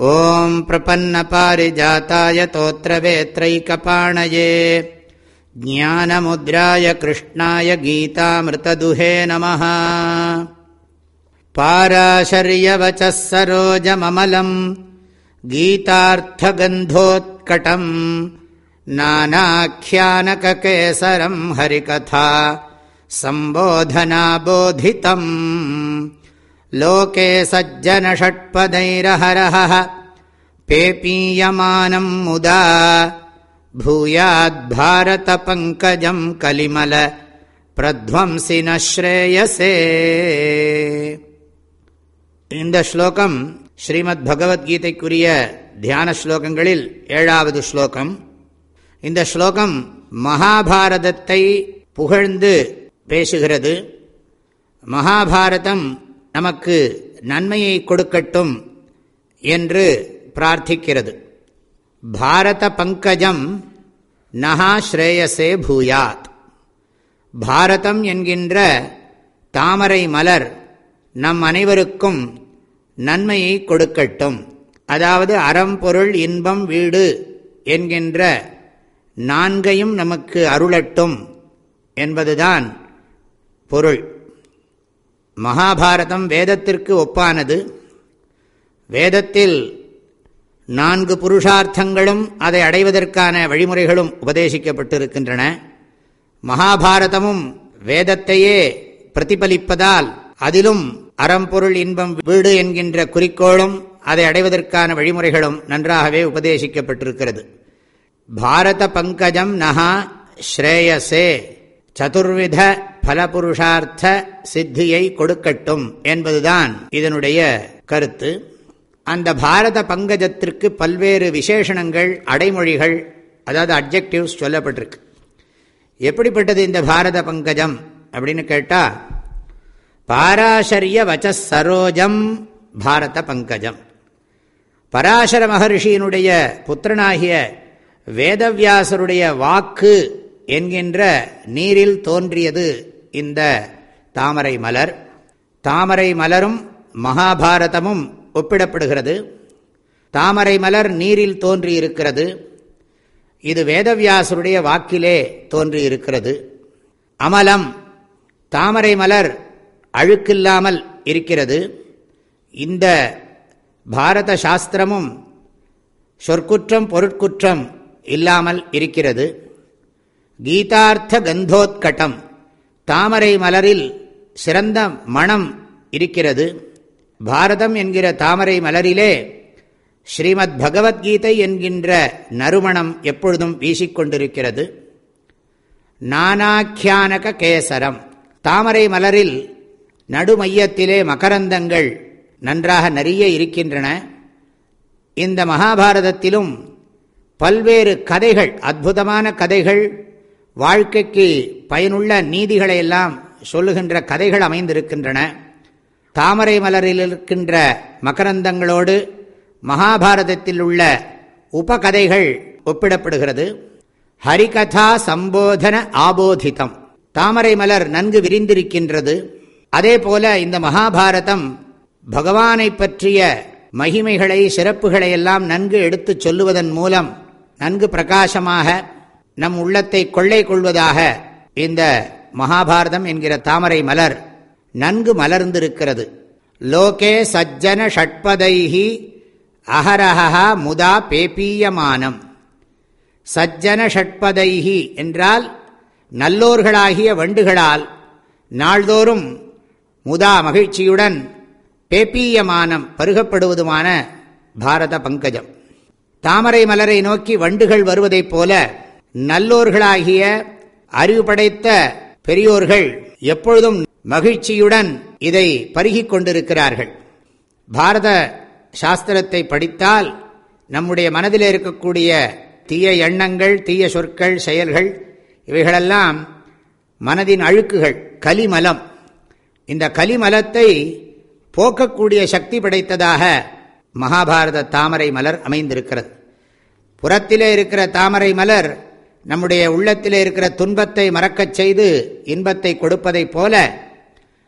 ॐ प्रपन्नपारिजाताय तोत्रवेत्रैकपाणये। ज्ञानमुद्राय कृष्णाय गीतामृतदुहे नमः। पाराशर्यवचः सरोजममलम् गीतार्थगन्धोत्कटम् नानाख्यानककेसरम् हरिकथा सम्बोधनाबोधितम् லோகே சஜ்ஜனஷட்பதைரஹரஹ பேபீயமானம் முதா பூயாத்பாரத பங்கஜம் கலிமல பிரத்வம்சி நஸ்ரேயசே இந்த ஸ்லோகம் ஸ்ரீமத் பகவத்கீதைக்குரிய தியான ஸ்லோகங்களில் ஏழாவது ஸ்லோகம். இந்த ஸ்லோகம் மகாபாரதத்தை புகழ்ந்து பேசுகிறது. மகாபாரதம் நமக்கு நன்மையை கொடுக்கட்டும் என்று பிரார்த்திக்கிறது. பாரத பங்கஜம் நகா ஸ்ரேயசே பூயாத். பாரதம் என்கின்ற தாமரை மலர் நம் அனைவருக்கும் நன்மையை கொடுக்கட்டும். அதாவது அறம்பொருள் இன்பம் வீடு என்கின்ற நான்கையும் நமக்கு அருளட்டும் என்பதுதான் பொருள். மகாபாரதம் வேதத்திற்கு ஒப்பானது. வேதத்தில் நான்கு புருஷார்த்தங்களும் அதை அடைவதற்கான வழிமுறைகளும் உபதேசிக்கப்பட்டிருக்கின்றன. மகாபாரதமும் வேதத்தையே பிரதிபலிப்பதால் அதிலும் அறம்பொருள் இன்பம் வீடு என்கின்ற குறிக்கோளும் அதை அடைவதற்கான வழிமுறைகளும் நன்றாகவே உபதேசிக்கப்பட்டிருக்கிறது. பாரத பங்கஜம் நகா ஸ்ரேயசே சதுர்வித பலபுருஷார்த்த சித்தியை கொடுக்கட்டும் என்பதுதான் இதனுடைய கருத்து. அந்த பாரத பங்கஜத்திற்கு பல்வேறு விசேஷணங்கள் அடைமொழிகள் அதாவது அப்ஜெக்டிவ்ஸ் சொல்லப்பட்டிருக்கு. எப்படிப்பட்டது இந்த பாரத பங்கஜம் அப்படின்னு கேட்டால் பாராசரிய வச்ச சரோஜம் பாரத பங்கஜம். பராசர மகர்ஷியினுடைய புத்திரனாகிய வேதவியாசருடைய வாக்கு என்கின்ற நீரில் தோன்றியது இந்த தாமரை மலர் தாமரை மலரும் மகாபாரதமும் ஒப்பிடப்படுகிறது. தாமரை மலர் நீரில் தோன்றியிருக்கிறது. இது வேதவியாசருடைய வாக்கிலே தோன்றியிருக்கிறது. அமலம் தாமரை மலர் அழுக்கில்லாமல் இருக்கிறது. இந்த பாரத சாஸ்திரமும் சொற்குற்றம் பொருட்குற்றம் இல்லாமல் இருக்கிறது. கீதார்த்த கந்தோத்கட்டம். தாமரை மலரில் சிறந்த மணம் இருக்கிறது. பாரதம் என்கிற தாமரை மலரிலே ஸ்ரீமத் பகவத்கீதை என்கின்ற நறுமணம் எப்பொழுதும் வீசிக்கொண்டிருக்கிறது. நானாக்கியானக கேசரம். தாமரை மலரில் நடுமையத்திலே மகரந்தங்கள் நன்றாக நிறைய இருக்கின்றன. இந்த மகாபாரதத்திலும் பல்வேறு கதைகள் அற்புதமான கதைகள் வாழ்க்கைக்கு பயனுள்ள நீதிகளை எல்லாம் சொல்லுகின்ற கதைகள் அமைந்திருக்கின்றன. தாமரை மலரில் இருக்கின்ற மகரந்தங்களோடு மகாபாரதத்தில் உள்ள உபகதைகள் ஒப்பிடப்படுகிறது. ஹரிகதா சம்போதன ஆபோதிதம். தாமரை மலர் நன்கு விரிந்திருக்கின்றது. அதே போல இந்த மகாபாரதம் பகவானை பற்றிய மகிமைகளை சிறப்புகளை எல்லாம் நன்கு எடுத்துச் சொல்லுவதன் மூலம் நன்கு பிரகாசமாக நம் உள்ளத்தை கொள்ளை கொள்வதாக இந்த மகாபாரதம் என்கிற தாமரை மலர் நன்கு மலர்ந்திருக்கிறது. லோகே சஜ்ஜன ஷட்பதைஹி அகரஹா முதா பேப்பீயமானம் சஜ்ஜன ஷட்பதைஹி என்றால் நல்லோர்களாகிய வண்டுகளால் நாள்தோறும் முதா மகிழ்ச்சியுடன் பேப்பீயமானம் பருகப்படுவதுமான பாரத பங்கஜம். தாமரை மலரை நோக்கி வண்டுகள் வருவதைப் போல நல்லோர்களாகிய அறிவு படைத்த பெரியோர்கள் எப்பொழுதும் மகிழ்ச்சியுடன் இதை பருகிக் கொண்டிருக்கிறார்கள். பாரத சாஸ்திரத்தை படித்தால் நம்முடைய மனதில் இருக்கக்கூடிய தீய எண்ணங்கள் தீய சொற்கள் செயல்கள் இவைகளெல்லாம் மனதின் அழுக்குகள் கலிமலம் இந்த கலிமலத்தை போக்கக்கூடிய சக்தி படைத்ததாக மகாபாரத தாமரை மலர் அமைந்திருக்கிறது. புறத்திலே இருக்கிற தாமரை மலர் நம்முடைய உள்ளத்தில் இருக்கிற துன்பத்தை மறக்கச் செய்து இன்பத்தை கொடுப்பதைப் போல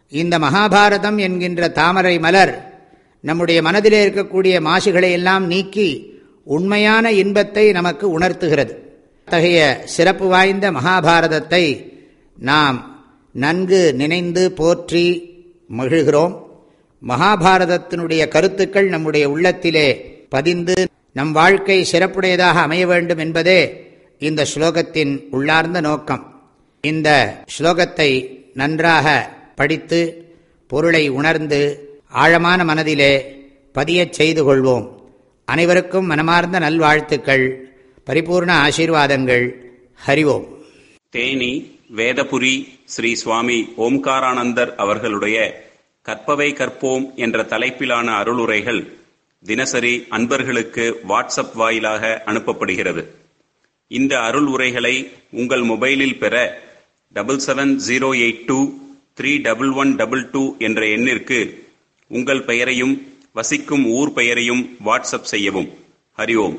இந்த மகாபாரதம் என்கின்ற தாமரை மலர் நம்முடைய மனதிலே இருக்கக்கூடிய மாசுகளை எல்லாம் நீக்கி உண்மையான இன்பத்தை நமக்கு உணர்த்துகிறது. அத்தகைய சிறப்பு வாய்ந்த மகாபாரதத்தை நாம் நன்கு நினைந்து போற்றி மகிழ்கிறோம். மகாபாரதத்தினுடைய கருத்துக்கள் நம்முடைய உள்ளத்திலே பதிந்து நம் வாழ்க்கை சிறப்புடையதாக அமைய வேண்டும் என்பதே இந்த ஸ்லோகத்தின் உள்ளார்ந்த நோக்கம். இந்த ஸ்லோகத்தை நன்றாக படித்து பொருளை உணர்ந்து ஆழமான மனதிலே பதியச் செய்து கொள்வோம். அனைவருக்கும் மனமார்ந்த நல்வாழ்த்துக்கள் பரிபூர்ண ஆசீர்வாதங்கள். ஹரிவோம் தேனி வேதபுரி ஸ்ரீ சுவாமி ஓம்காரானந்தர் அவர்களுடைய கற்பவை கற்போம் என்ற தலைப்பிலான அருளுரைகள் தினசரி அன்பர்களுக்கு வாட்ஸ்அப் வாயிலாக அனுப்பப்படுகிறது. இந்த அருள் உரைகளை உங்கள் மொபைலில் பெற double seven zero eight two three double one double two என்ற எண்ணிற்கு உங்கள் பெயரையும் வசிக்கும் ஊர் பெயரையும் வாட்ஸ்அப் செய்யவும். ஹரி ஓம்.